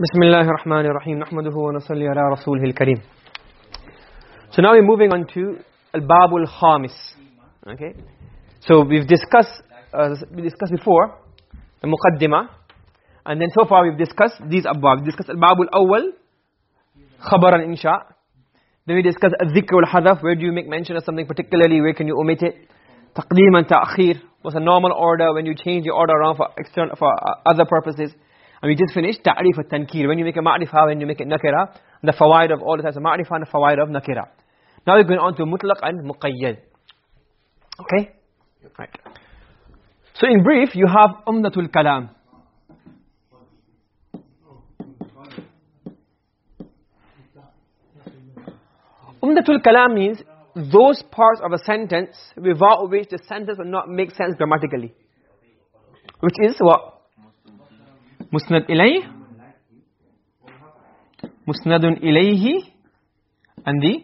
بسم الله الرحمن الرحيم نحمده ونصلي على رسوله الكريم So now we're moving on to Al-Bab al-Khamis Okay? So we've discussed uh, we discussed before the Muqaddimah and then so far we've discussed these abwab. We discussed Al-Bab al-Awwal Khabar al-Insha Then we discussed Al-Dhikr al-Hadhf where do you make mention of something particularly? Where can you omit it? Taqdeem and Ta'khir. Was a normal order when you change the order around for external for uh, other purposes? And we just finished ta'rif al-tankir when you make a ma'rifah when you make it nakira the fawaid of all the types of ma'rifah and the fawaid of nakira. Now we're going on to mutlaq and muqayyad. Okay? Right. So in brief you have umdatul kalam. Umdatul kalam means those parts of a sentence without which the sentence will not make sense grammatically. Which is what musnad ilayh musnadun ilayhi and the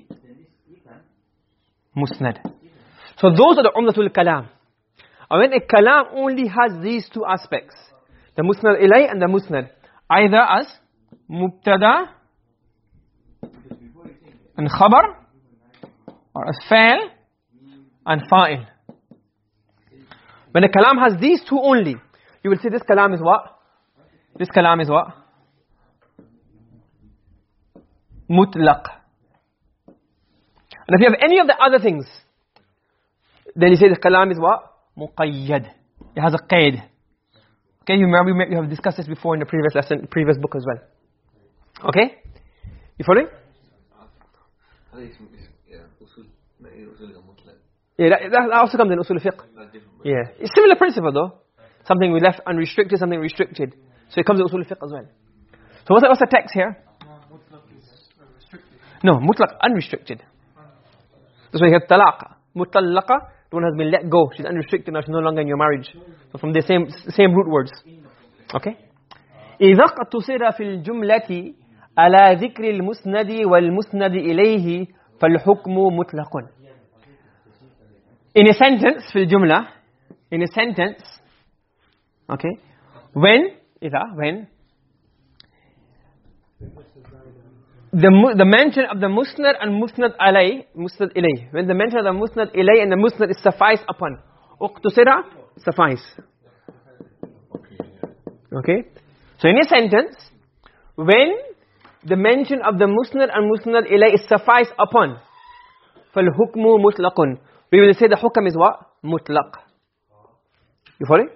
musnad so those are the umdatul kalam and when a kalam only has these two aspects the musnad ilayh and the musnad either as mubtada and khabar or as fa'il and fa'il when a kalam has these two only you will say this kalam is what this kalam is what? Mutlaq. And if you have any of the other things, then you say this kalam is what? Muqayyad. It has a qaid. Okay, you remember we have discussed this before in the previous lesson, previous book as well. Okay? You following? Yeah, that, that also comes in usul fiqh. Yeah, it's similar principle though. Something we left unrestricted, something restricted. So it comes in usul fiqh as well. So what's the, what's the text here? No, mutlaq unrestricted. That's why you have talaqa. Mutallaqa, the one has been let go. She's unrestricted now, she's no longer in your marriage. So from the same same root words. Okay? إذا اقتصر في الجملة على ذكر المسند والمسند إليه فالحكم مطلق. In a sentence, في الجملة, in a sentence, okay, when is a when? The the mention of the musnad and musnad alay musnad ilay. When the mention of the musnad ilay and the musnad is suffice upon. Uqtasira suffice. Okay? So in a sentence when the mention of the musnad and musnad ilay is suffice upon fal hukmu mutlaqun we will say the hukm is what? Mutlaq. You follow?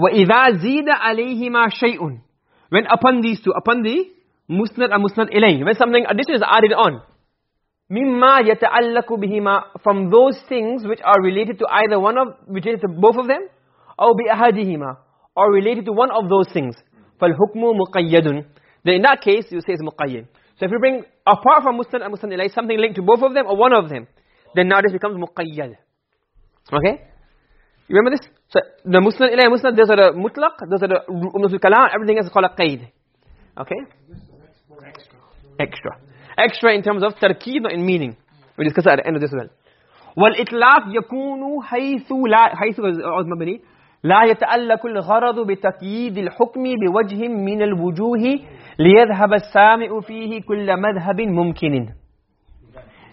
وَإِذَا زِيدَ عَلَيْهِمَا شَيْءٌ When upon these two, upon the musnad and musnad ilayh, when something additional is added on, مِمَّا يَتَعَلَّقُ بِهِمَا From those things which are related to either one of, which is to both of them, أو بِأَحَدِهِمَا Or related to one of those things. فَالْحُكْمُ مُقَيَّدٌ Then in that case, you say it's muqayyad. So if you bring, apart from musnad and musnad ilayh, something linked to both of them or one of them, then now this becomes muqayyad. Okay? The musnad ilay musnad those are the mutlaq, those are the umdatul kalam, everything is called a qaid. Okay? Extra. Extra in terms of not in meaning. We discuss at the end of this well. والإطلاق يكون حيث لا حيث مبني لا يتألق الغرض بتقييد الحكم بوجه من الوجوه ليذهب السامع فيه كل مذهب ممكن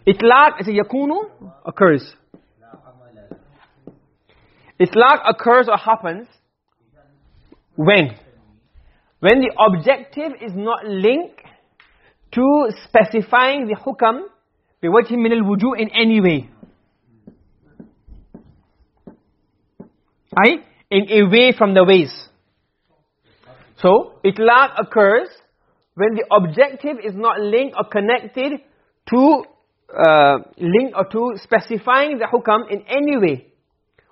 إطلاق يكون occurs Itlaq occurs or happens when? When the objective is not linked to specifying the hukam بوجه من الوجوه in any way. Right? In a way from the ways. So, itlaq occurs when the objective is not linked or connected to uh, link or to specifying the hukam in any way.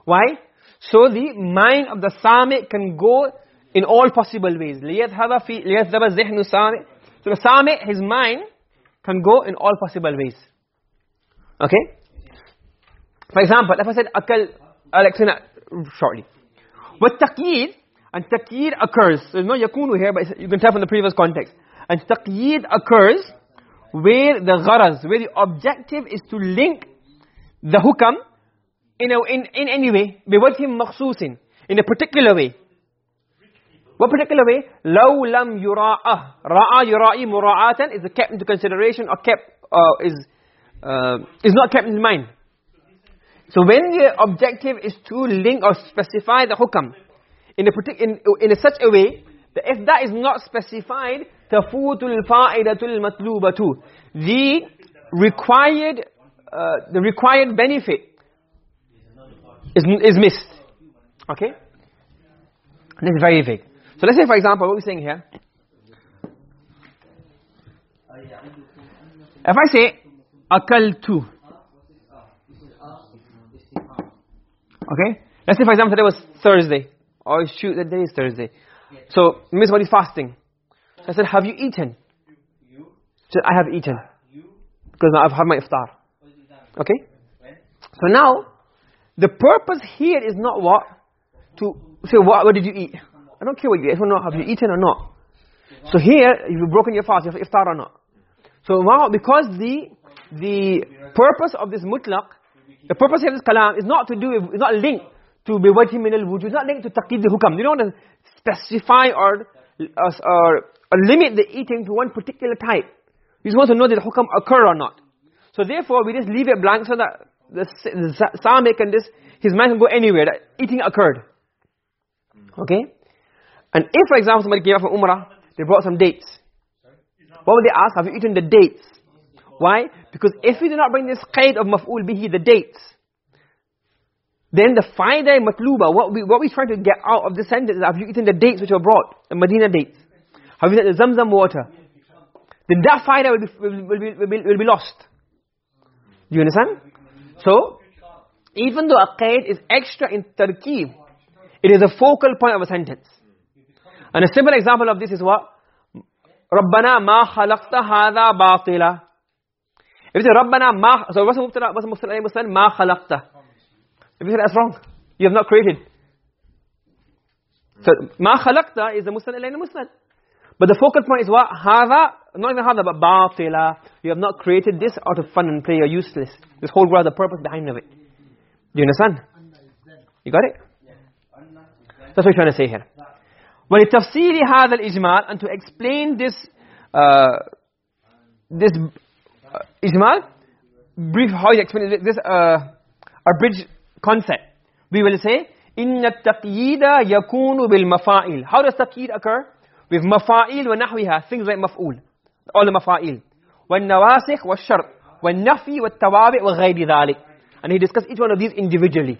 Why? So the mind of the sami can go in all possible ways. لِيَذْهَبَ فِي لِيَذْهَبَ ذِهْنُ sami. So the sami, his mind, can go in all possible ways. Okay? For example, if I said akal, I'll explain that shortly. With taqyid, and taqyid occurs, so there's no yakunu here, but you can tell from the previous context. And taqyid occurs where the gharaz, where the objective is to link the hukam in, a, in, in any way, بِوَجْهٍ مَخْصُوصٍ in a particular way. what particular way law lam yura'ah ra'a yura'i mura'atan is kept into consideration or kept uh, is uh, is not kept in mind so when the objective is to link or specify the hukam in a in in a such a way that if that is not specified tafutul fa'idatul matlubatu the required uh, the required benefit is is missed. Okay? This is very vague. So let's say for example what we're saying here. If i say akaltu okay? Let's say for example today was thursday. Or oh, shoot that day is thursday. So miss what is fasting? I said have you eaten? So i have eaten. Because now i've had my iftar. Okay? So now the purpose here is not what to say what what did you eat? I don't care what you ate or not have you eaten or not. So here you've broken your fast you have iftar or not. So now because the the purpose of this mutlaq the purpose of this kalam is not to do is not linked to biwajhi min al-wujuh not linked to taqid the hukam. You don't want to specify or or, or limit the eating to one particular type. You just want to know that the hukam occur or not. So therefore we just leave it blank so that the, the can just his mind can go anywhere that eating occurred mm. okay and if for example somebody came up from umrah they brought some dates what would they ask have you eaten the dates why? Because if we do not bring this qaid of maf'ul bihi, the dates, then the faidah matluba, what we, what we trying to get out of the sentence is, have you eaten the dates which were brought, the Medina dates? Have you eaten the Zamzam water? Then that faidah will be, will, will, be, will, be, will be lost. Do you understand? So, even though a qaid is extra in tarkeeb, it is a focal point of a sentence. And a simple example of this is what? رَبَّنَا مَا خَلَقْتَ هَذَا بَاطِلًا if you say Rabbana ma so what's the mubtada what's the mubtada musnad ma khalaqta if you say that's wrong you have not created so ma khalaqta is the musnad ilayna musnad but the focal point is what hadha not even hadha but batila you have not created this out of fun and play or useless this whole world the purpose behind of it do you understand you got it that's what we're trying to say here ولتفسير هذا الإجمال and to explain this uh, this uh, ijmal brief how you explain this uh, a bridge concept we will say inna at-taqyida yakunu bil mafa'il how does taqyid occur with mafa'il wa nahwiha things like maf'ul all the mafa'il nafi wat tawabi wa ghayri dhalik and he discussed each one of these individually.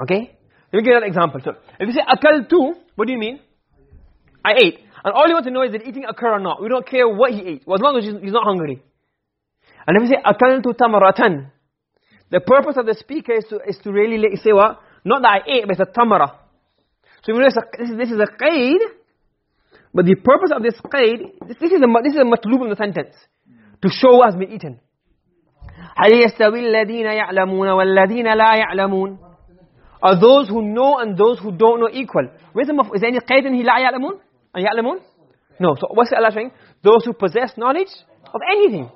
Okay? Let me give you an example so if you say akaltu what do you mean? I ate. And all you want to know is that eating occur or not? We don't care what he ate well, as long as he's not hungry. And if you say akaltu tamaratan, the purpose of the speaker is to is to really say what? Not that I ate, but it's a tamara. So you know, this is this is a qaid, but the purpose of this qaid, this, this is a this is a matlub in the sentence to show what has been eaten. هل يستوي الذين يعلمون والذين لا يعلمون Are those who know and those who don't know equal? Where's the is there any qaid in لا يعلمون? يعلمون? No. So what's Allah saying? Those who possess knowledge of anything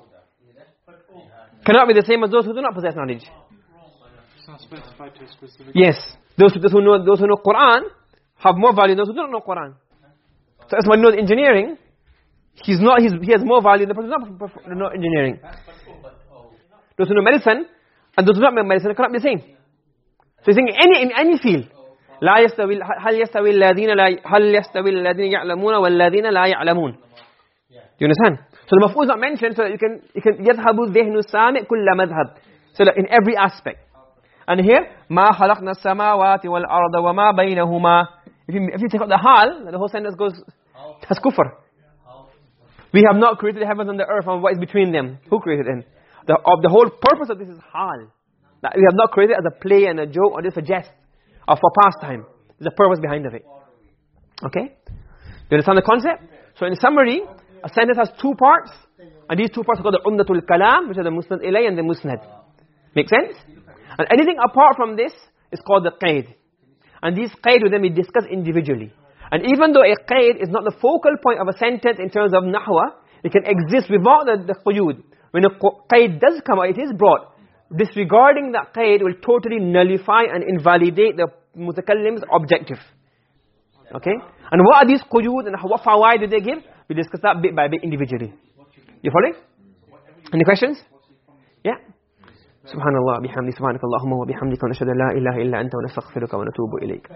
cannot be the same as those who do not possess knowledge. Yes. Those, those, who know, those who know Quran have more value than those who don't know Quran. So as one knows engineering, he's not, he's, he has more value than the person who does not know engineering. Those who know medicine and those who don't know medicine cannot be the same. So he's saying any, in any field. لا يستوي هل يستوي الذين لا هل يستوي الذين يعلمون والذين لا يعلمون Do you understand? So the maf'ul is not mentioned so that you can you can yadhhabu dhihnu sami' kull madhhab. So that in every aspect. And here ma khalaqna as-samawati wal arda wama baynahuma. if you if you take out the hal, the whole sentence goes has kufr. We have not created the heavens and the earth and what is between them. Who created them? The of the whole purpose of this is hal. That we have not created as a play and a joke or just a jest or for pastime. There's a purpose behind of it. Okay? Do you understand the concept? So in summary, a sentence has two parts and these two parts are called the umdatul kalam which are the musnad ilay and the musnad make sense and anything apart from this is called the qaid and these qaid will then be discussed individually and even though a qaid is not the focal point of a sentence in terms of nahwa it can exist without the, the quyud when a qaid does come it is brought disregarding that qaid will totally nullify and invalidate the mutakallim's objective okay And what are these quyud and what fawaid do they give? We discuss that bit by bit individually. You following? Any questions? Yeah. سبحان الله بحمده سبحانك اللهم وبحمدك ونشهد لا إله إلا أنت ونستغفرك ونتوب إليك.